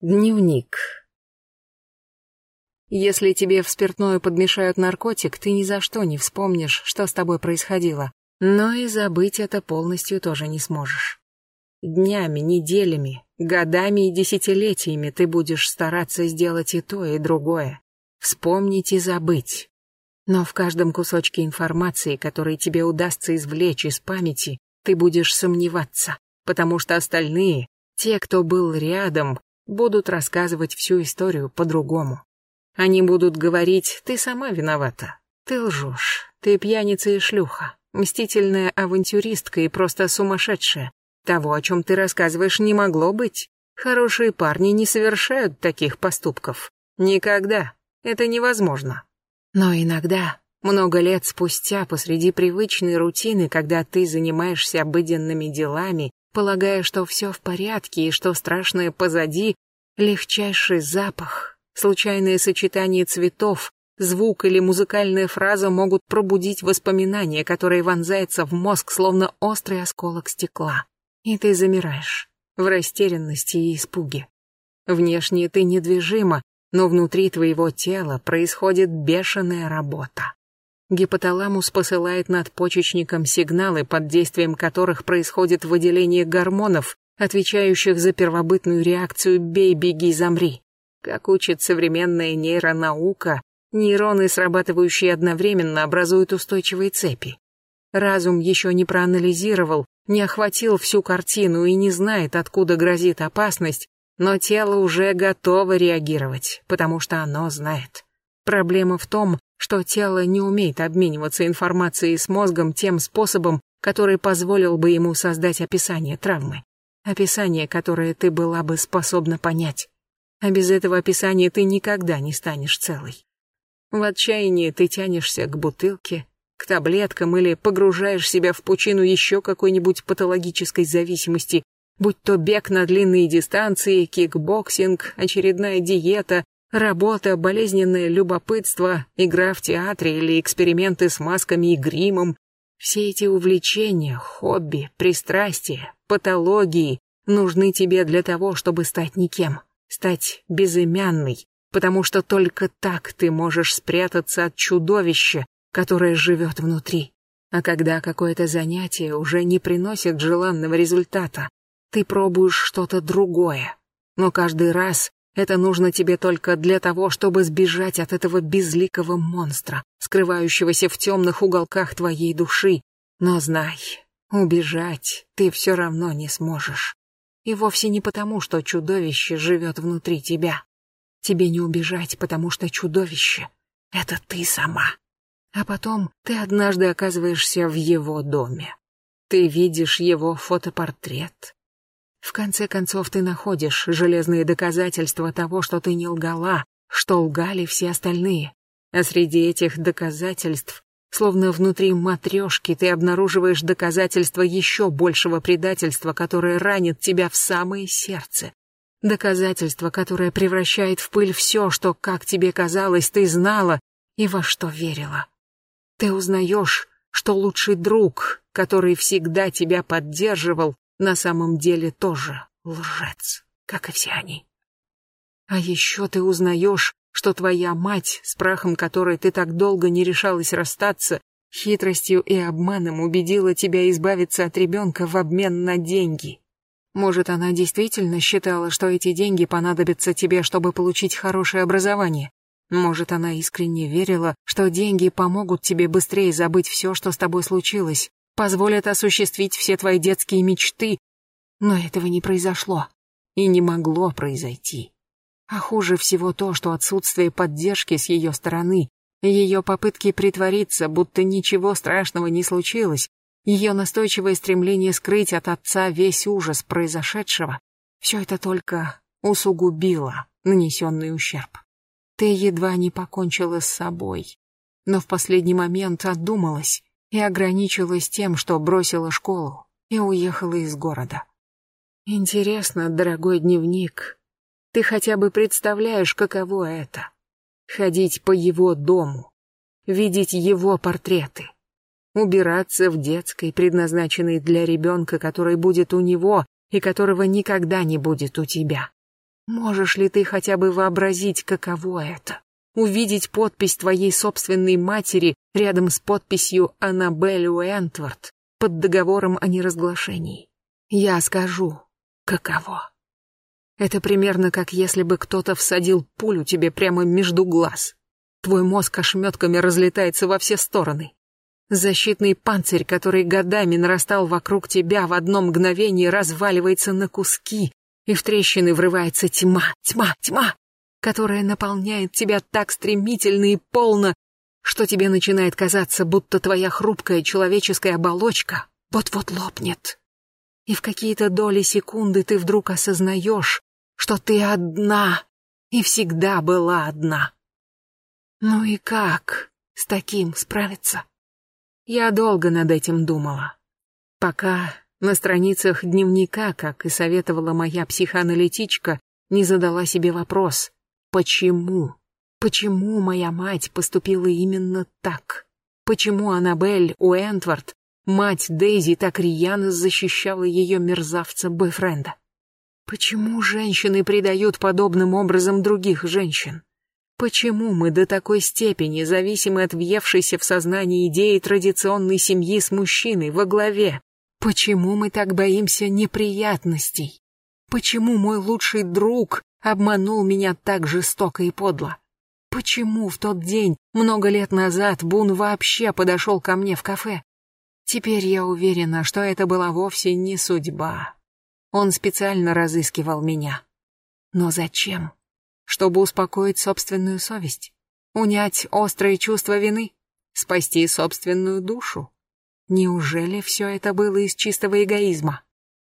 Дневник. Если тебе в спиртное подмешают наркотик, ты ни за что не вспомнишь, что с тобой происходило. Но и забыть это полностью тоже не сможешь. Днями, неделями, годами и десятилетиями ты будешь стараться сделать и то, и другое. Вспомнить и забыть. Но в каждом кусочке информации, который тебе удастся извлечь из памяти, ты будешь сомневаться, потому что остальные, те, кто был рядом, будут рассказывать всю историю по-другому. Они будут говорить, ты сама виновата, ты лжешь, ты пьяница и шлюха, мстительная авантюристка и просто сумасшедшая. Того, о чем ты рассказываешь, не могло быть. Хорошие парни не совершают таких поступков. Никогда. Это невозможно. Но иногда, много лет спустя, посреди привычной рутины, когда ты занимаешься обыденными делами, полагая, что все в порядке и что страшное позади, легчайший запах, случайное сочетание цветов, звук или музыкальная фраза могут пробудить воспоминания, которые вонзаются в мозг, словно острый осколок стекла. И ты замираешь в растерянности и испуге. Внешне ты недвижима, но внутри твоего тела происходит бешеная работа. Гипоталамус посылает надпочечникам сигналы, под действием которых происходит выделение гормонов, отвечающих за первобытную реакцию «бей, беги, замри». Как учит современная нейронаука, нейроны, срабатывающие одновременно, образуют устойчивые цепи. Разум еще не проанализировал, не охватил всю картину и не знает, откуда грозит опасность, но тело уже готово реагировать, потому что оно знает. Проблема в том, что тело не умеет обмениваться информацией с мозгом тем способом, который позволил бы ему создать описание травмы. Описание, которое ты была бы способна понять. А без этого описания ты никогда не станешь целой. В отчаянии ты тянешься к бутылке, к таблеткам или погружаешь себя в пучину еще какой-нибудь патологической зависимости, будь то бег на длинные дистанции, кикбоксинг, очередная диета, Работа, болезненное любопытство, игра в театре или эксперименты с масками и гримом. Все эти увлечения, хобби, пристрастия, патологии нужны тебе для того, чтобы стать никем, стать безымянной, потому что только так ты можешь спрятаться от чудовища, которое живет внутри. А когда какое-то занятие уже не приносит желанного результата, ты пробуешь что-то другое. Но каждый раз это нужно тебе только для того, чтобы сбежать от этого безликого монстра, скрывающегося в темных уголках твоей души. Но знай, убежать ты все равно не сможешь. И вовсе не потому, что чудовище живет внутри тебя. Тебе не убежать, потому что чудовище — это ты сама. А потом ты однажды оказываешься в его доме. Ты видишь его фотопортрет, в конце концов ты находишь железные доказательства того, что ты не лгала, что лгали все остальные. А среди этих доказательств, словно внутри матрешки, ты обнаруживаешь доказательства еще большего предательства, которое ранит тебя в самое сердце. Доказательство, которое превращает в пыль все, что, как тебе казалось, ты знала и во что верила. Ты узнаешь, что лучший друг, который всегда тебя поддерживал, на самом деле тоже лжец, как и все они. А еще ты узнаешь, что твоя мать, с прахом которой ты так долго не решалась расстаться, хитростью и обманом убедила тебя избавиться от ребенка в обмен на деньги. Может, она действительно считала, что эти деньги понадобятся тебе, чтобы получить хорошее образование. Может, она искренне верила, что деньги помогут тебе быстрее забыть все, что с тобой случилось, позволят осуществить все твои детские мечты, но этого не произошло и не могло произойти. А хуже всего то, что отсутствие поддержки с ее стороны, ее попытки притвориться, будто ничего страшного не случилось, ее настойчивое стремление скрыть от отца весь ужас произошедшего, все это только усугубило нанесенный ущерб. Ты едва не покончила с собой, но в последний момент отдумалась и ограничилась тем, что бросила школу и уехала из города. Интересно, дорогой дневник, ты хотя бы представляешь, каково это? Ходить по его дому, видеть его портреты, убираться в детской, предназначенной для ребенка, который будет у него и которого никогда не будет у тебя. Можешь ли ты хотя бы вообразить, каково это? Увидеть подпись твоей собственной матери рядом с подписью Аннабель Уэнтворд под договором о неразглашении. Я скажу, каково. Это примерно как если бы кто-то всадил пулю тебе прямо между глаз. Твой мозг ошметками разлетается во все стороны. Защитный панцирь, который годами нарастал вокруг тебя, в одно мгновение разваливается на куски, и в трещины врывается тьма, тьма, тьма, которая наполняет тебя так стремительно и полно, что тебе начинает казаться, будто твоя хрупкая человеческая оболочка вот-вот лопнет. И в какие-то доли секунды ты вдруг осознаешь, что ты одна и всегда была одна. Ну и как с таким справиться? Я долго над этим думала. Пока на страницах дневника, как и советовала моя психоаналитичка, не задала себе вопрос «Почему?» Почему моя мать поступила именно так? Почему Аннабель Уэнтворд, мать Дейзи, так рьяно защищала ее мерзавца-бойфренда? Почему женщины предают подобным образом других женщин? Почему мы до такой степени зависимы от въевшейся в сознание идеи традиционной семьи с мужчиной во главе? Почему мы так боимся неприятностей? Почему мой лучший друг обманул меня так жестоко и подло? Почему в тот день, много лет назад, Бун вообще подошел ко мне в кафе? Теперь я уверена, что это была вовсе не судьба. Он специально разыскивал меня. Но зачем? Чтобы успокоить собственную совесть? Унять острое чувство вины? Спасти собственную душу? Неужели все это было из чистого эгоизма?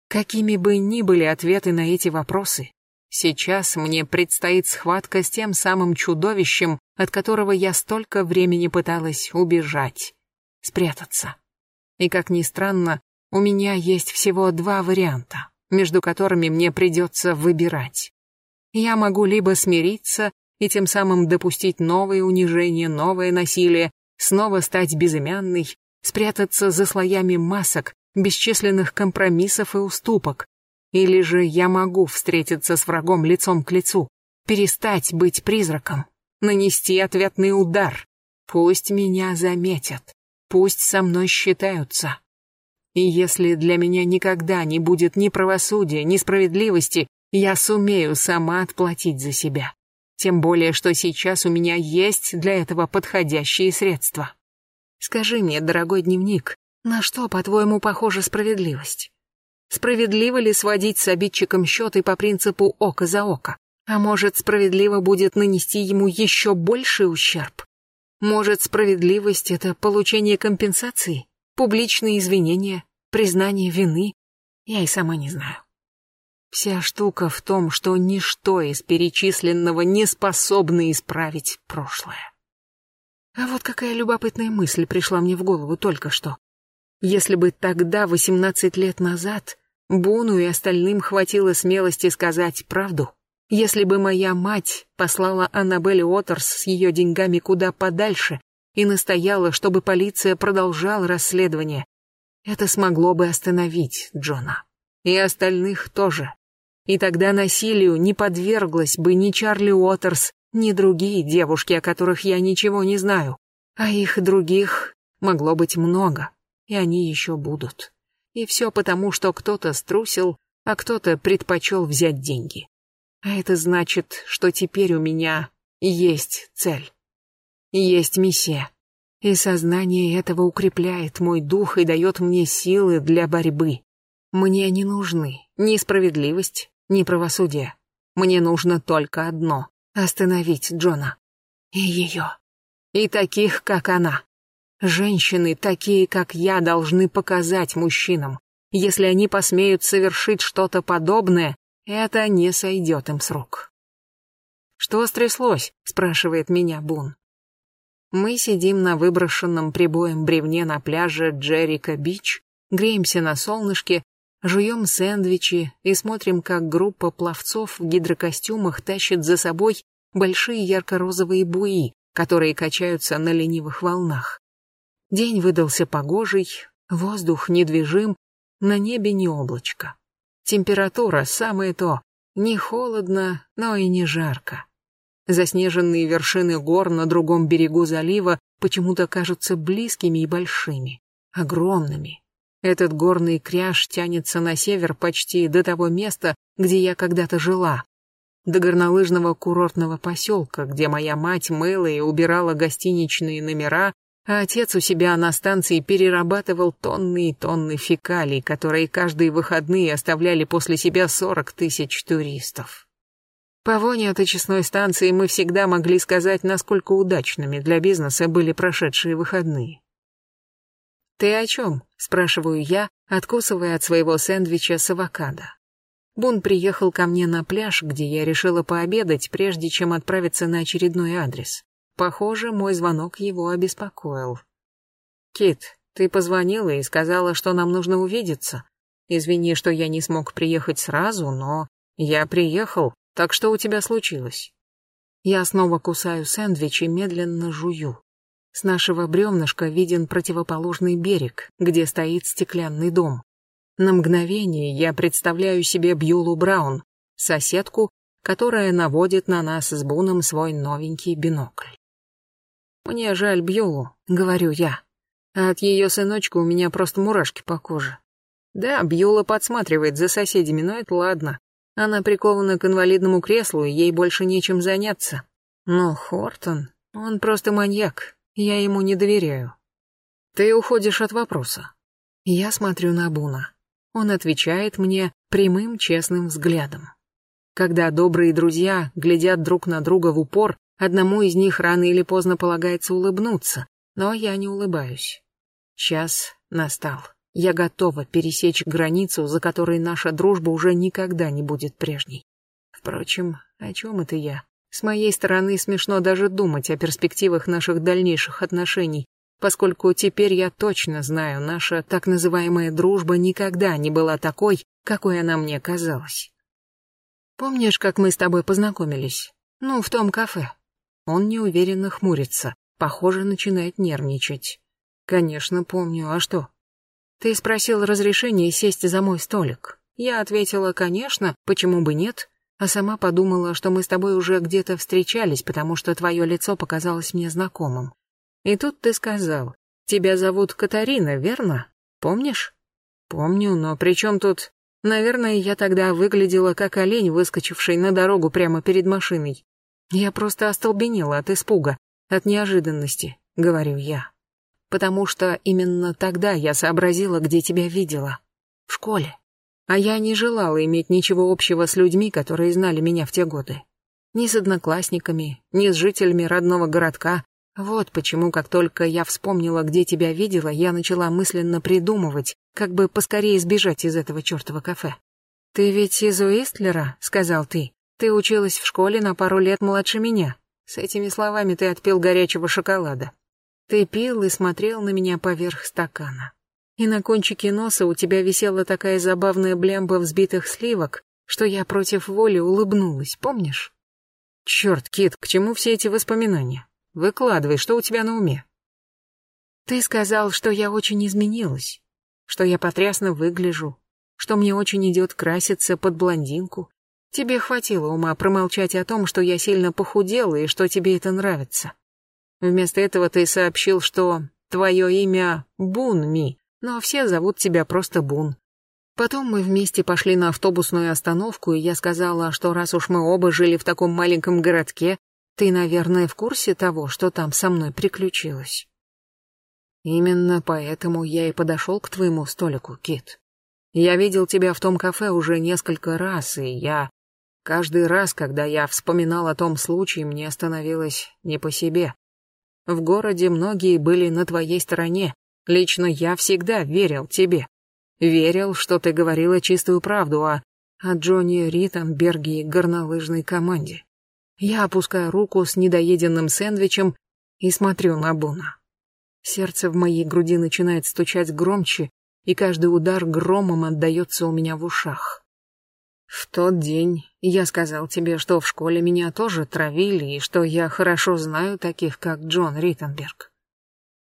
Какими бы ни были ответы на эти вопросы, сейчас мне предстоит схватка с тем самым чудовищем, от которого я столько времени пыталась убежать, спрятаться. И как ни странно, у меня есть всего два варианта между которыми мне придется выбирать. Я могу либо смириться и тем самым допустить новые унижения, новое насилие, снова стать безымянной, спрятаться за слоями масок, бесчисленных компромиссов и уступок, или же я могу встретиться с врагом лицом к лицу, перестать быть призраком, нанести ответный удар. Пусть меня заметят, пусть со мной считаются. И если для меня никогда не будет ни правосудия, ни справедливости, я сумею сама отплатить за себя. Тем более, что сейчас у меня есть для этого подходящие средства. Скажи мне, дорогой дневник, на что, по-твоему, похожа справедливость? Справедливо ли сводить с обидчиком счеты по принципу око за око? А может, справедливо будет нанести ему еще больший ущерб? Может, справедливость — это получение компенсации? Публичные извинения, признание вины, я и сама не знаю. Вся штука в том, что ничто из перечисленного не способно исправить прошлое. А вот какая любопытная мысль пришла мне в голову только что. Если бы тогда, 18 лет назад, Буну и остальным хватило смелости сказать правду, если бы моя мать послала Аннабель Уотерс с ее деньгами куда подальше, и настояла, чтобы полиция продолжала расследование. Это смогло бы остановить Джона. И остальных тоже. И тогда насилию не подверглась бы ни Чарли Уотерс, ни другие девушки, о которых я ничего не знаю. А их других могло быть много, и они еще будут. И все потому, что кто-то струсил, а кто-то предпочел взять деньги. А это значит, что теперь у меня есть цель. Есть миссия. И сознание этого укрепляет мой дух и дает мне силы для борьбы. Мне не нужны ни справедливость, ни правосудие. Мне нужно только одно — остановить Джона. И ее. И таких, как она. Женщины, такие, как я, должны показать мужчинам. Если они посмеют совершить что-то подобное, это не сойдет им с рук. «Что стряслось?» — спрашивает меня Бун. Мы сидим на выброшенном прибоем бревне на пляже Джерика-Бич, греемся на солнышке, жуем сэндвичи и смотрим, как группа пловцов в гидрокостюмах тащит за собой большие ярко-розовые буи, которые качаются на ленивых волнах. День выдался погожий, воздух недвижим, на небе не облачко. Температура самое то, Не холодно, но и не жарко. Заснеженные вершины гор на другом берегу залива почему-то кажутся близкими и большими, огромными. Этот горный кряж тянется на север почти до того места, где я когда-то жила, до горнолыжного курортного поселка, где моя мать мыла и убирала гостиничные номера, а отец у себя на станции перерабатывал тонны и тонны фекалий, которые каждые выходные оставляли после себя сорок тысяч туристов. По воне от очистной станции мы всегда могли сказать, насколько удачными для бизнеса были прошедшие выходные. «Ты о чем?» — спрашиваю я, откусывая от своего сэндвича с авокадо. Бун приехал ко мне на пляж, где я решила пообедать, прежде чем отправиться на очередной адрес. Похоже, мой звонок его обеспокоил. «Кит, ты позвонила и сказала, что нам нужно увидеться. Извини, что я не смог приехать сразу, но я приехал, так что у тебя случилось?» Я снова кусаю сэндвич и медленно жую. С нашего бревнышка виден противоположный берег, где стоит стеклянный дом. На мгновение я представляю себе Бьюлу Браун, соседку, которая наводит на нас с Буном свой новенький бинокль. «Мне жаль Бьюлу», — говорю я. А от ее сыночка у меня просто мурашки по коже. Да, Бьюла подсматривает за соседями, но это ладно. Она прикована к инвалидному креслу, и ей больше нечем заняться. Но Хортон, он просто маньяк, я ему не доверяю. Ты уходишь от вопроса. Я смотрю на Буна. Он отвечает мне прямым честным взглядом. Когда добрые друзья глядят друг на друга в упор, одному из них рано или поздно полагается улыбнуться, но я не улыбаюсь. Час настал. Я готова пересечь границу, за которой наша дружба уже никогда не будет прежней. Впрочем, о чем это я? С моей стороны смешно даже думать о перспективах наших дальнейших отношений, поскольку теперь я точно знаю, наша так называемая дружба никогда не была такой, какой она мне казалась. Помнишь, как мы с тобой познакомились? Ну, в том кафе. Он неуверенно хмурится, похоже, начинает нервничать. Конечно, помню, а что? Ты спросил разрешения сесть за мой столик. Я ответила, конечно, почему бы нет, а сама подумала, что мы с тобой уже где-то встречались, потому что твое лицо показалось мне знакомым. И тут ты сказал, тебя зовут Катарина, верно? Помнишь? Помню, но при чем тут... Наверное, я тогда выглядела как олень, выскочивший на дорогу прямо перед машиной. Я просто остолбенела от испуга, от неожиданности, говорю я. Потому что именно тогда я сообразила, где тебя видела. В школе. А я не желала иметь ничего общего с людьми, которые знали меня в те годы. Ни с одноклассниками, ни с жителями родного городка, вот почему, как только я вспомнила, где тебя видела, я начала мысленно придумывать, как бы поскорее сбежать из этого чертова кафе. «Ты ведь из Уистлера?» — сказал ты. «Ты училась в школе на пару лет младше меня». С этими словами ты отпил горячего шоколада. Ты пил и смотрел на меня поверх стакана. И на кончике носа у тебя висела такая забавная блямба взбитых сливок, что я против воли улыбнулась, помнишь? Черт, Кит, к чему все эти воспоминания? Выкладывай, что у тебя на уме. Ты сказал, что я очень изменилась, что я потрясно выгляжу, что мне очень идет краситься под блондинку. Тебе хватило ума промолчать о том, что я сильно похудела и что тебе это нравится. Вместо этого ты сообщил, что твое имя Бунми, но все зовут тебя просто Бун. Потом мы вместе пошли на автобусную остановку, и я сказала, что раз уж мы оба жили в таком маленьком городке, ты, наверное, в курсе того, что там со мной приключилось. Именно поэтому я и подошел к твоему столику, Кит. Я видел тебя в том кафе уже несколько раз, и я... Каждый раз, когда я вспоминал о том случае, мне становилось не по себе. В городе многие были на твоей стороне. Лично я всегда верил тебе. Верил, что ты говорила чистую правду о, о Джонни Риттенберге и горнолыжной команде. Я опускаю руку с недоеденным сэндвичем и смотрю на Буна. Сердце в моей груди начинает стучать громче, и каждый удар громом отдается у меня в ушах. В тот день я сказал тебе, что в школе меня тоже травили, и что я хорошо знаю таких, как Джон Риттенберг.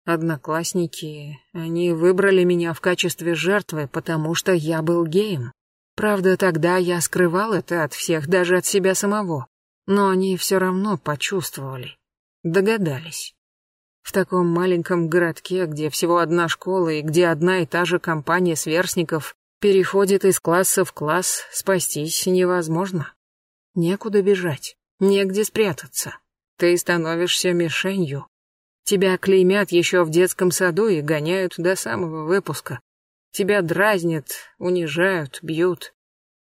Одноклассники, они выбрали меня в качестве жертвы, потому что я был геем. Правда, тогда я скрывал это от всех, даже от себя самого. Но они все равно почувствовали. Догадались. В таком маленьком городке, где всего одна школа и где одна и та же компания сверстников переходит из класса в класс, спастись невозможно. Некуда бежать, негде спрятаться. Ты становишься мишенью. Тебя клеймят еще в детском саду и гоняют до самого выпуска. Тебя дразнят, унижают, бьют.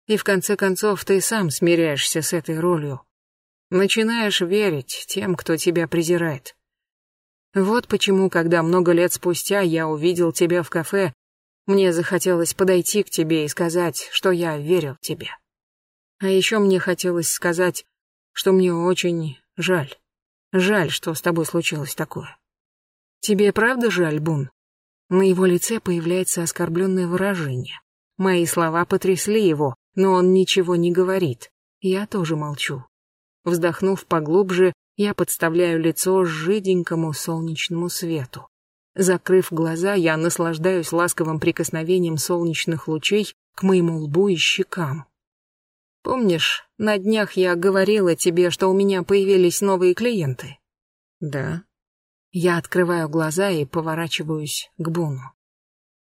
И в конце концов ты сам смиряешься с этой ролью. Начинаешь верить тем, кто тебя презирает. Вот почему, когда много лет спустя я увидел тебя в кафе, мне захотелось подойти к тебе и сказать, что я верил тебе. А еще мне хотелось сказать, что мне очень жаль. Жаль, что с тобой случилось такое. Тебе правда жаль, Бун? На его лице появляется оскорбленное выражение. Мои слова потрясли его, но он ничего не говорит. Я тоже молчу. Вздохнув поглубже, я подставляю лицо жиденькому солнечному свету. Закрыв глаза, я наслаждаюсь ласковым прикосновением солнечных лучей к моему лбу и щекам. Помнишь, на днях я говорила тебе, что у меня появились новые клиенты? Да. Я открываю глаза и поворачиваюсь к Буну.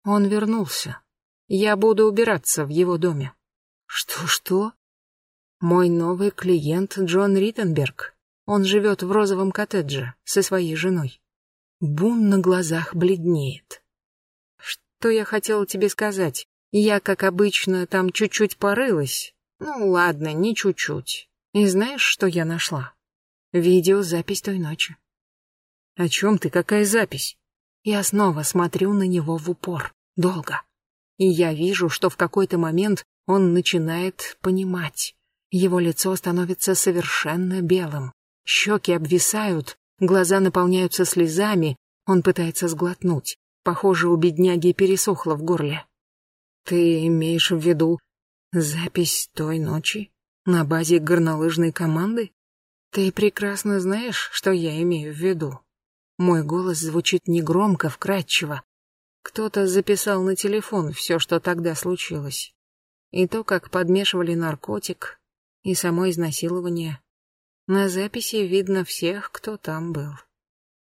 Он вернулся. Я буду убираться в его доме. Что-что? Мой новый клиент Джон Риттенберг. Он живет в розовом коттедже со своей женой. Бун на глазах бледнеет. Что я хотела тебе сказать? Я, как обычно, там чуть-чуть порылась. Ну ладно, не чуть-чуть. И знаешь, что я нашла? Видеозапись той ночи. О чем ты? Какая запись? Я снова смотрю на него в упор. Долго. И я вижу, что в какой-то момент он начинает понимать. Его лицо становится совершенно белым. Щеки обвисают, глаза наполняются слезами, он пытается сглотнуть. Похоже, у бедняги пересохло в горле. Ты имеешь в виду запись той ночи на базе горнолыжной команды? Ты прекрасно знаешь, что я имею в виду. Мой голос звучит негромко, вкрадчиво. Кто-то записал на телефон все, что тогда случилось. И то, как подмешивали наркотик, и само изнасилование. На записи видно всех, кто там был.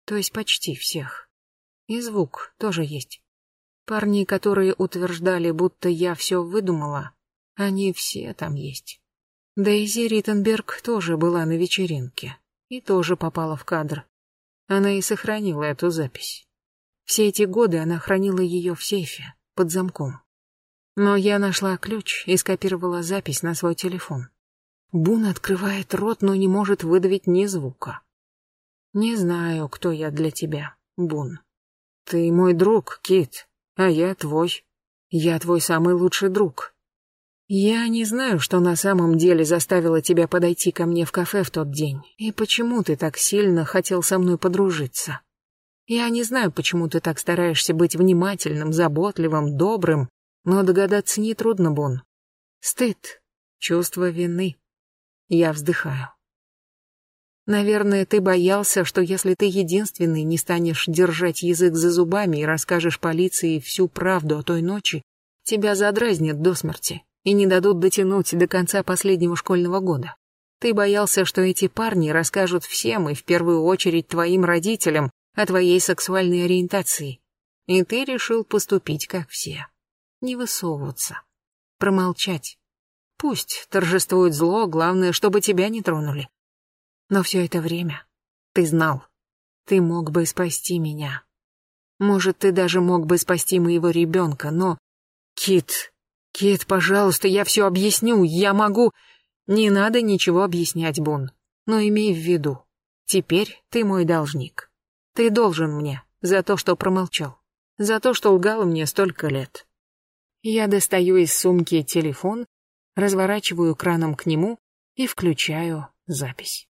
То есть почти всех. И звук тоже есть. Парни, которые утверждали, будто я все выдумала, они все там есть. Дейзи Риттенберг тоже была на вечеринке и тоже попала в кадр. Она и сохранила эту запись. Все эти годы она хранила ее в сейфе, под замком. Но я нашла ключ и скопировала запись на свой телефон. Бун открывает рот, но не может выдавить ни звука. Не знаю, кто я для тебя, Бун. Ты мой друг, Кит, а я твой. Я твой самый лучший друг. Я не знаю, что на самом деле заставило тебя подойти ко мне в кафе в тот день, и почему ты так сильно хотел со мной подружиться. Я не знаю, почему ты так стараешься быть внимательным, заботливым, добрым, но догадаться нетрудно, Бун. Стыд, чувство вины. Я вздыхаю. Наверное, ты боялся, что если ты единственный не станешь держать язык за зубами и расскажешь полиции всю правду о той ночи, тебя задразнят до смерти и не дадут дотянуть до конца последнего школьного года. Ты боялся, что эти парни расскажут всем и в первую очередь твоим родителям о твоей сексуальной ориентации. И ты решил поступить как все. Не высовываться. Промолчать. Пусть торжествует зло, главное, чтобы тебя не тронули. Но все это время ты знал, ты мог бы спасти меня. Может, ты даже мог бы спасти моего ребенка, но... Кит, Кит, пожалуйста, я все объясню, я могу... Не надо ничего объяснять, Бун. Но имей в виду, теперь ты мой должник. Ты должен мне за то, что промолчал, за то, что лгал мне столько лет. Я достаю из сумки телефон разворачиваю краном к нему и включаю запись.